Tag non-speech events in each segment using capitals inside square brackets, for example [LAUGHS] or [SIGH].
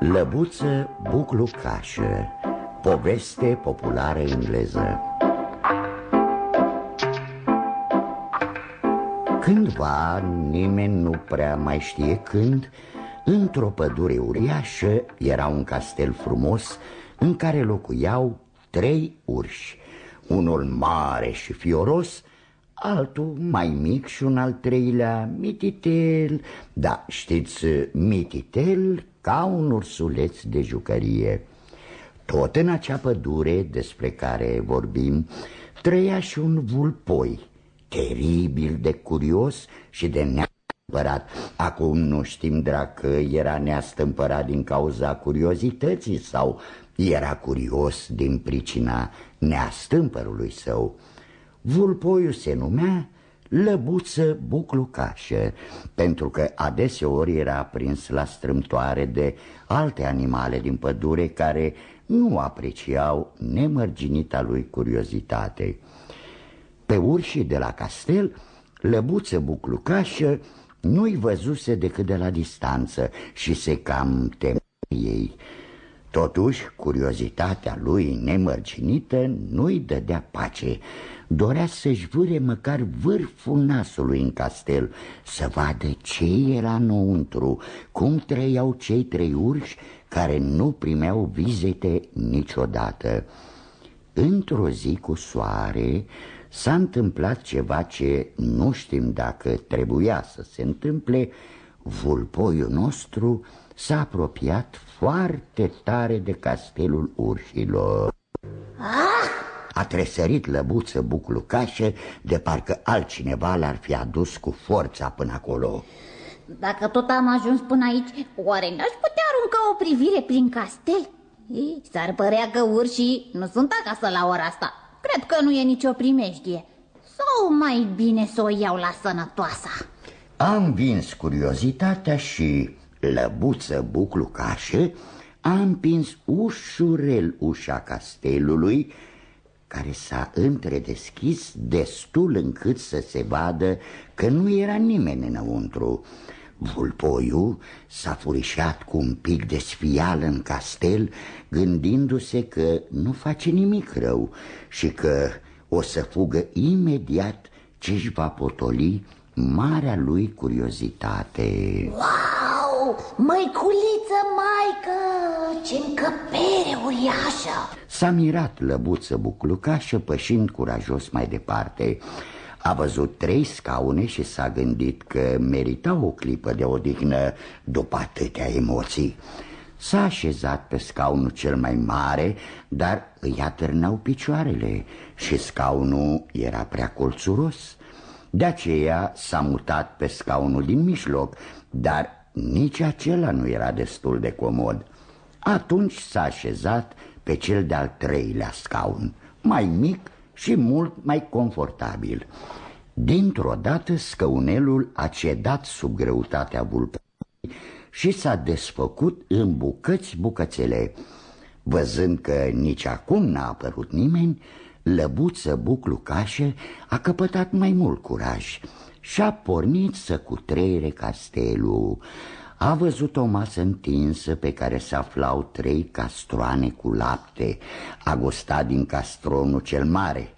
Lăbuță buclucașă Poveste populară engleză. Cândva, nimeni nu prea mai știe când Într-o pădure uriașă era un castel frumos În care locuiau trei urși Unul mare și fioros altul mai mic și un al treilea mititel. Da, știți, mititel ca un ursuleț de jucărie. Tot în acea pădure despre care vorbim Trăia și un vulpoi Teribil de curios și de neastâmpărat Acum nu știm dacă era neastâmpărat din cauza curiozității Sau era curios din pricina neastâmpărului său. Vulpoiul se numea lăbuță buclucașă, pentru că adeseori era prins la strâmtoare de alte animale din pădure care nu apreciau nemărginita lui curiozitate. Pe urșii de la castel, lăbuță buclucașă nu-i văzuse decât de la distanță și se cam temea ei. Totuși, curiozitatea lui nemărginită nu-i dădea pace. Dorea să-și vâre măcar vârful nasului în castel Să vadă ce era înăuntru Cum trăiau cei trei urși care nu primeau vizite niciodată. Într-o zi cu soare s-a întâmplat ceva ce nu știm dacă trebuia să se întâmple. Vulpoiul nostru s-a apropiat foarte tare de castelul urșilor Ah! A tresărit lăbuță buclucașă de parcă altcineva l-ar fi adus cu forța până acolo. Dacă tot am ajuns până aici, oare n-aș putea arunca o privire prin castel? S-ar părea că urșii nu sunt acasă la ora asta. Cred că nu e nicio primejdie. Sau mai bine să o iau la sănătoasa? Am vins curiozitatea și lăbuță buclucașă a împins ușurel ușa castelului care s-a întredeschis destul încât să se vadă că nu era nimeni înăuntru. Vulpoiul s-a furișat cu un pic de sfială în castel, gândindu-se că nu face nimic rău și că o să fugă imediat ce își va potoli marea lui curiozitate. Wow! Măiculiță, maică! Ce încăpere uriașă! S-a mirat lăbuță buclucașă pășind curajos mai departe. A văzut trei scaune și s-a gândit că merita o clipă de odihnă după atâtea emoții. S-a așezat pe scaunul cel mai mare, dar îi atârnau picioarele și scaunul era prea colțuros. De aceea s-a mutat pe scaunul din mijloc, dar nici acela nu era destul de comod. Atunci s-a așezat pe cel de-al treilea scaun, mai mic și mult mai confortabil. Dintr-o dată scăunelul a cedat sub greutatea vulpului și s-a desfăcut în bucăți bucățele. Văzând că nici acum n-a apărut nimeni, lăbuță buclucașă a căpătat mai mult curaj și a pornit să cutreiere castelul. A văzut o masă întinsă pe care se aflau trei castroane cu lapte. A gustat din castronul cel mare.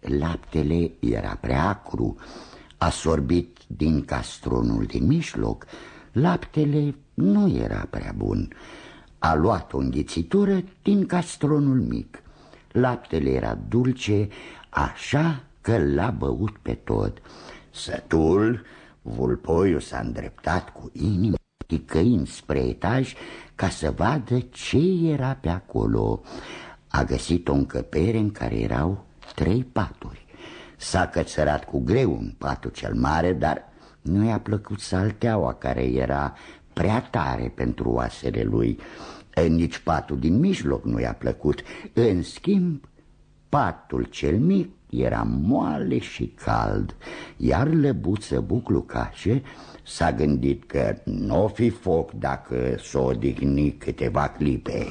Laptele era prea acru. A sorbit din castronul din mijloc. Laptele nu era prea bun. A luat o înghițitură din castronul mic. Laptele era dulce, așa că l-a băut pe tot. Sătul, vulpoiul s-a îndreptat cu inima ticăind spre etaj ca să vadă ce era pe acolo. A găsit o încăpere în care erau trei paturi. S-a cățărat cu greu în patul cel mare, dar nu i-a plăcut salteaua care era prea tare pentru oasele lui. Nici patul din mijloc nu i-a plăcut. În schimb, patul cel mic era moale și cald, iar lăbuță buclucașe s-a gândit că nu o fi foc dacă s-o odihni câteva clipe.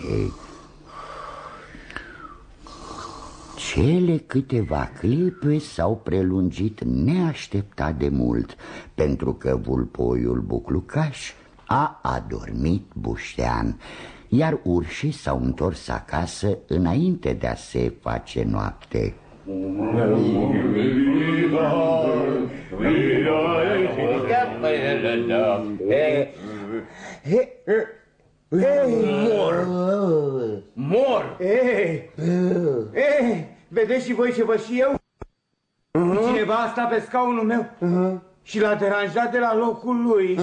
Cele câteva clipe s-au prelungit neașteptat de mult, pentru că vulpoiul buclucaș A adormit Buștean, iar urșii s-au întors acasă înainte de a se face noapte. Mor! Mor! Ei, ei, vedeți și voi ce văd și eu? Cineva a stat pe scaunul meu și l-a deranjat de la locul lui.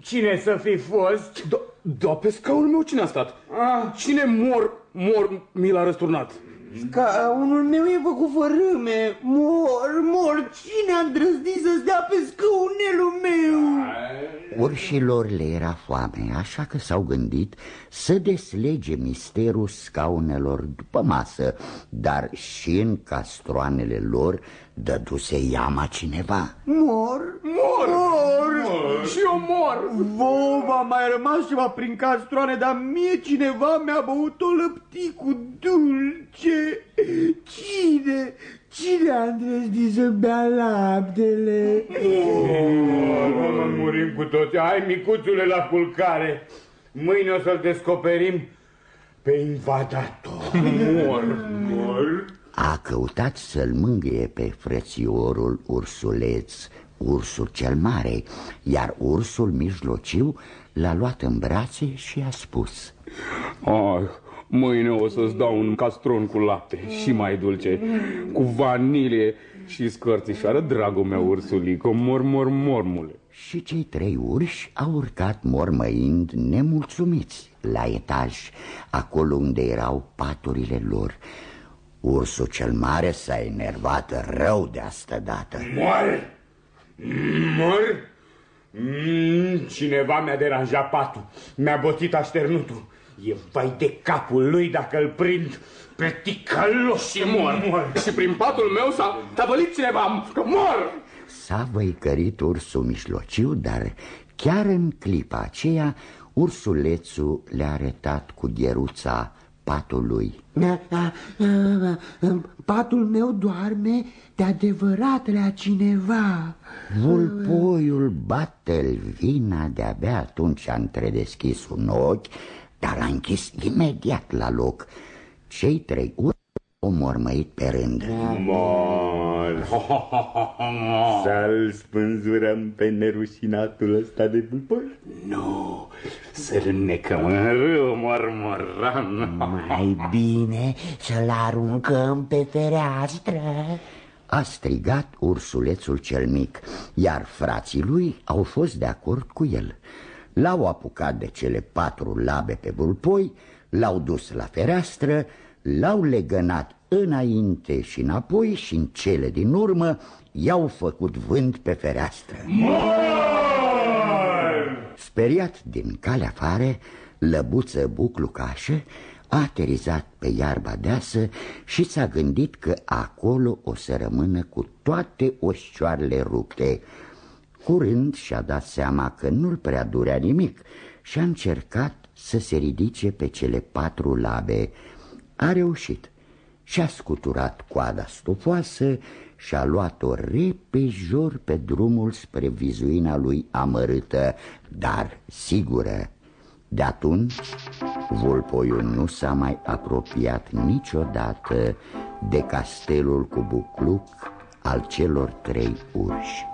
Cine să fi fost? Da, da, pe scaunul meu cine a stat? Cine mor, mor mi l-a răsturnat? Scaunul meu e făcut fărâme. Mor, mor, cine a îndrăznit să stea pe scaunelul meu? Urșilor le era foame, așa că s-au gândit să deslege misterul scaunelor după masă, dar și în castroanele lor dăduse iama cineva. Mor, Mor! mor! Și eu mor! Vouă v-a mai rămas ceva prin castroane, dar mie cineva mi-a băut o lăpticu dulce. Cine? Cine a îndrăznit să bea laptele? Mă murim cu toți. Hai, micuțule, la culcare. Mâine o să-l descoperim pe invadator. Mor! Mor! A căutat să-l mângâie pe frățiorul ursuleț, ursul cel mare, iar ursul mijlociu l-a luat în brațe și a spus Ai, mâine o să-ți dau un castron cu lapte și mai dulce, cu vanilie și scărțișoară, dragul meu ursulico, mor, mor, mormule. Și cei trei urși au urcat mormăind nemulțumiți la etaj, acolo unde erau paturile lor. Ursul cel mare s-a enervat rău de asta dată. Mor! Mor! Mm, Cineva mi-a deranjat patul. Mi-a botit așternutul. E vai de capul lui dacă îl prind pe ticălos Și mor! mor. Și prin patul meu s-a tăvălit cineva, că mor! S-a văicărit ursul mijlociu, dar chiar în clipa aceea ursulețul le-a arătat cu gheruța patul lui. Patul meu doarme de adevărat la cineva. Vulpoiul bate-l vina de-abia atunci a întredeschis un ochi, dar a închis imediat la loc. Cei trei uri au mormăit pe rând. Mor! [LAUGHS] Să-l spânzurăm pe nerușinatul ăsta de bulpor? Nu, să-l necăm în râu, mormoran. Mai bine să-l aruncăm pe fereastră. A strigat ursulețul cel mic, iar frații lui au fost de acord cu el. L-au apucat de cele patru labe pe vulpoi, l-au dus la fereastră, l-au legănat înainte și înapoi și în cele din urmă i-au făcut vânt pe fereastră. Speriat din calea afară, lăbuță buclucașă a aterizat pe iarba deasă și s-a gândit că acolo o să rămână cu toate oșcioarele rupte. Curând și-a dat seama că nu-l prea durea nimic și a încercat să se ridice pe cele patru labe. A reușit și-a scuturat coada stufoasă și a luat-o repejor pe drumul spre vizuina lui amărâtă, dar sigură. De atunci, Vulpoiul nu s-a mai apropiat niciodată de castelul cu bucluc al celor trei urși.